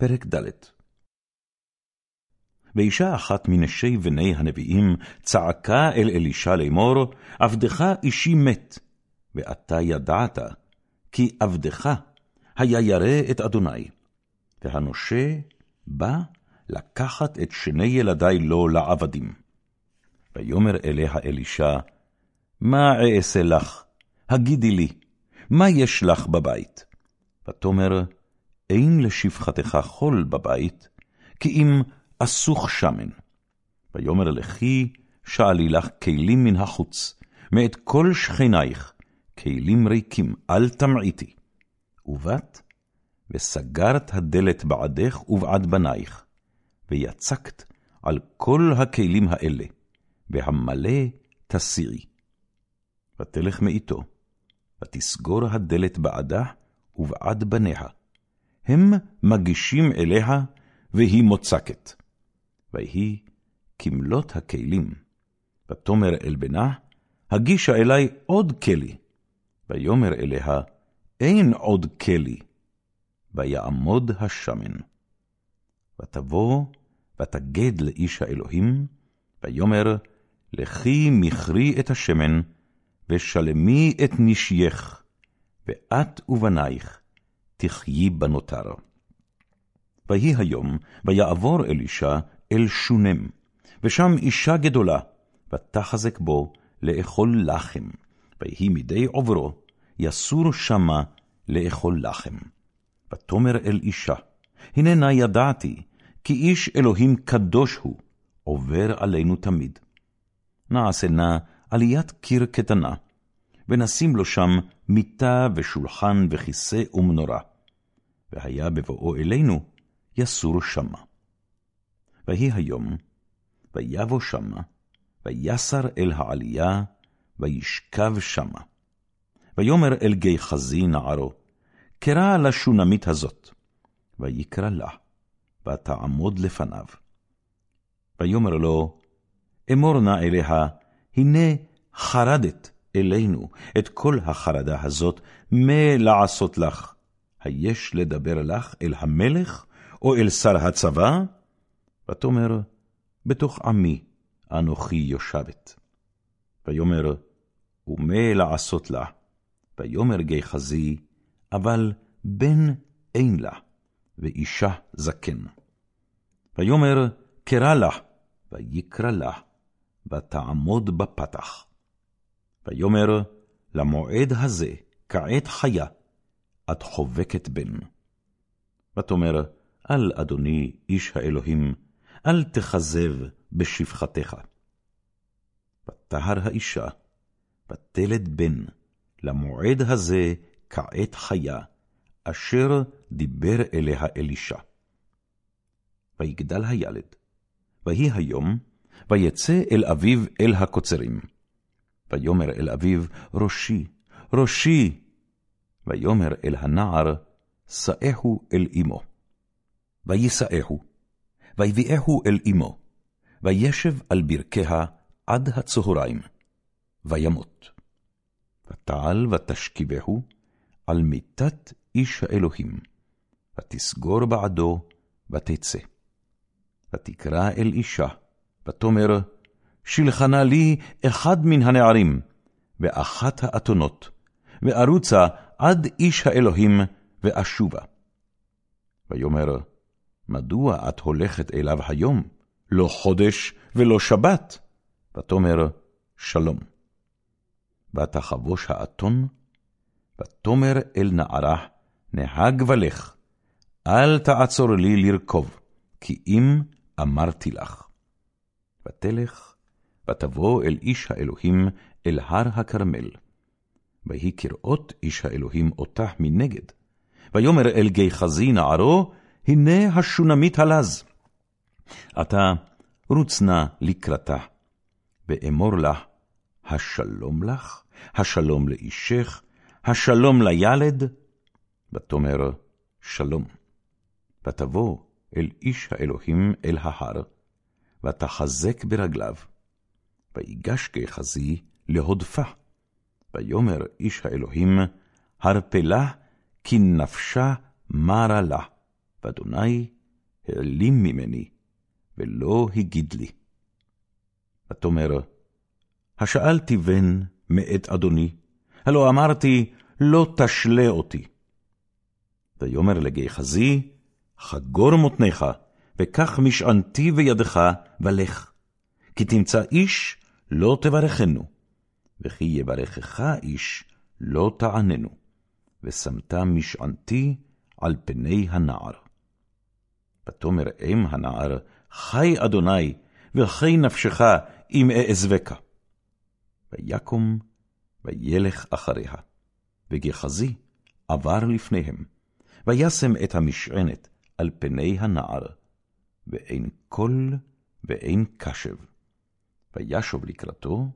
פרק ד' ואישה אחת מנשי בני הנביאים צעקה אל אלישע לאמור, עבדך אישי מת, ואתה ידעת, כי עבדך היה ירא את אדוני. והנושה בא לקחת את שני ילדי לו לעבדים. ויאמר אליה אלישע, מה אעשה לך? הגידי לי, מה יש לך בבית? ותאמר, אין לשפחתך חול בבית, כי אם אסוך שמן. ויאמר לכי, שאלי לך כלים מן החוץ, מאת כל שכנייך, כלים ריקים, אל תמעיטי. ובאת, וסגרת הדלת בעדך ובעד בנייך, ויצקת על כל הכלים האלה, והמלא תסירי. ותלך מאיתו, ותסגור הדלת בעדה ובעד בניה. הם מגישים אליה, והיא מוצקת. ויהי כמלות הכלים. ותאמר אל בנה, הגישה אלי עוד כלי. ויאמר אליה, אין עוד כלי. ויעמוד השמן. ותבוא, ותגד לאיש האלוהים, ויאמר, לכי מכרי את השמן, ושלמי את נשייך, ואת ובנייך תחיי בנותר. ויהי היום, ויעבור אלישע אל שונם, ושם אישה גדולה, ותחזק בו לאכול לחם, ויהי מדי עוברו, יסור שמה לאכול לחם. ותאמר אל אישה, הננה ידעתי, כי איש אלוהים קדוש הוא, עובר עלינו תמיד. נעשה נא עליית קיר קטנה, ונשים לו שם מיטה ושולחן וכיסא ומנורה. והיה בבואו אלינו, יסור שמה. ויהי היום, ויבוא שמה, ויסר אל העלייה, וישכב שמה. ויאמר אל גיחזי נערו, קרא לשונמית הזאת, ויקרא לה, ותעמוד לפניו. ויאמר לו, אמור נא אליה, הנה חרדת אלינו את כל החרדה הזאת, מה לעשות לך? היש לדבר לך אל המלך, או אל שר הצבא? ותאמר, בתוך עמי אנוכי יושבת. ויאמר, ומה לעשות לה? ויאמר גיחזי, אבל בן אין לה, ואישה זקן. ויאמר, קרא לה, ויקרא לה, ותעמוד בפתח. ויאמר, למועד הזה, כעת חיה, את חובקת בן. ותאמר, אל אדוני איש האלוהים, אל תכזב בשפחתך. ותהר האישה, ותלד בן, למועד הזה כעת חיה, אשר דיבר אליה אלישע. ויגדל הילד, ויהי היום, ויצא אל אביו אל הקוצרים. ויאמר אל אביו, ראשי, ראשי. ויאמר אל הנער, שאהו אל אמו. ויישאהו, ויביאהו אל אמו, וישב על ברכיה עד הצהריים, וימות. ותעל ותשכיבהו על מיתת איש האלוהים, ותסגור בעדו, ותצא. ותקרא אל אישה, ותאמר, שלחנה לי אחד מן הנערים, ואחת האתונות, וארוצה עד איש האלוהים, ואשובה. ויאמר, מדוע את הולכת אליו היום, לא חודש ולא שבת? ותאמר, שלום. ותחבוש האתון, ותאמר אל נערה, נהג ולך, אל תעצור לי לרכוב, כי אם אמרתי לך. ותלך, ותבוא אל איש האלוהים אל הר הכרמל. ויהי כראות איש האלוהים אותה מנגד. ויאמר אל גיחזי נערו, הנה השונמית הלז. עתה רוץ נא לקראתה, ואמור לה, השלום לך, השלום לאישך, השלום לילד. ותאמר, שלום. ותבוא אל איש האלוהים אל ההר, ותחזק ברגליו. ויגש גחזי להודפה. ויאמר איש האלוהים, הרפלה כי נפשה מרה לה, ואדוני העלים ממני, ולא הגיד לי. ותאמר, השאלתי בן מאת אדוני, הלא אמרתי, לא תשלה אותי. ויאמר לגיחזי, חגור מותניך, וקח משענתי בידך, ולך. כי תמצא איש, לא תברכנו, וכי יברכך איש, לא תעננו. ושמת משענתי על פני הנער. ותאמר אם הנער, חי אדוני, וחי נפשך, אם אעזבך. ויקום, וילך אחריה. וגחזי עבר לפניהם, וישם את המשענת על פני הנער, ואין קול ואין קשב. וישוב לקראתו,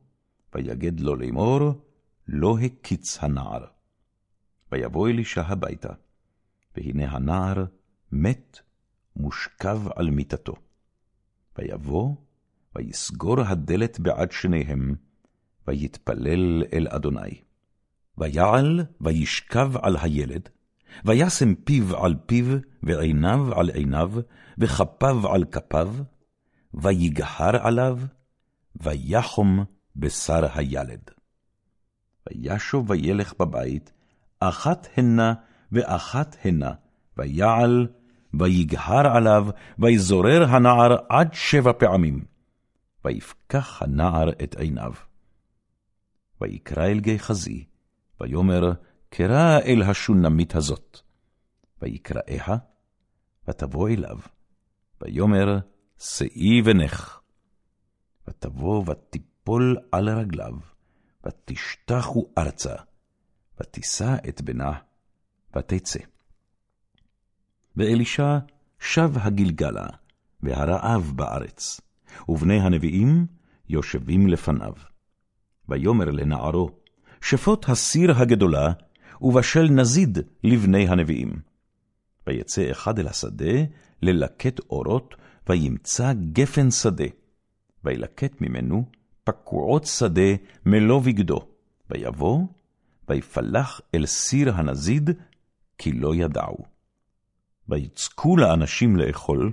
ויגד לו לאמור, לא הקיץ הנער. ויבוא אלישע הביתה, והנה הנער מת, מושכב על מיטתו. ויבוא, ויסגור הדלת בעד שניהם, ויתפלל אל אדוני. ויעל, וישכב על הילד, וישם פיו על פיו, ועיניו על עיניו, וכפיו על כפיו, ויגהר עליו, ויחום בשר הילד. וישוב וילך בבית, אחת הנה ואחת הנה, ויעל, ויגהר עליו, ויזורר הנער עד שבע פעמים. ויפקח הנער את עיניו. ויקרא אל גיחזי, ויאמר, קרא אל השונמית הזאת. ויקראיה, ותבוא אליו, ויאמר, שאי ונך. ותבוא ותיפול על רגליו, ותשתחו ארצה, ותישא את בנה, ותצא. ואלישע שב הגלגלה, והרעב בארץ, ובני הנביאים יושבים לפניו. ויאמר לנערו, שפוט הסיר הגדולה, ובשל נזיד לבני הנביאים. ויצא אחד אל השדה, ללקט אורות, וימצא גפן שדה. וילקט ממנו פקועות שדה מלוא בגדו. ויבוא, ויפלח אל סיר הנזיד, כי לא ידעו. ויצקו לאנשים לאכול,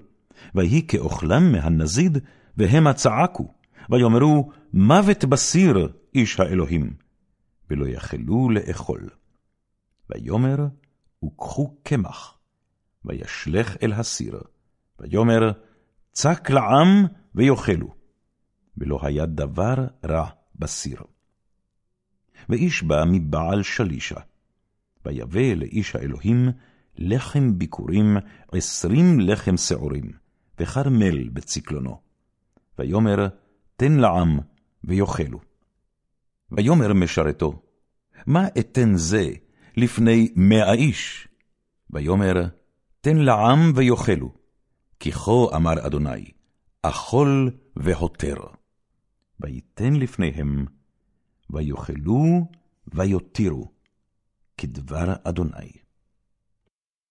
ויהי כאוכלם מהנזיד, והמה צעקו, ויאמרו, מוות בסיר, איש האלוהים, ולא יכלו לאכול. ויאמר, וקחו קמח, וישלך אל הסיר, ויאמר, צק לעם ויאכלו, ולא היה דבר רע בסיר. ואיש בא מבעל שלישה, ויבא לאיש האלוהים לחם ביכורים עשרים לחם שעורים, וכרמל בצקלונו. ויאמר, תן לעם ויאכלו. ויאמר משרתו, מה אתן זה לפני מאה איש? ויאמר, תן לעם ויאכלו, כי כה אמר אדוני, אכול והותר. ויתן לפניהם, ויאכלו ויותירו, כדבר אדוני.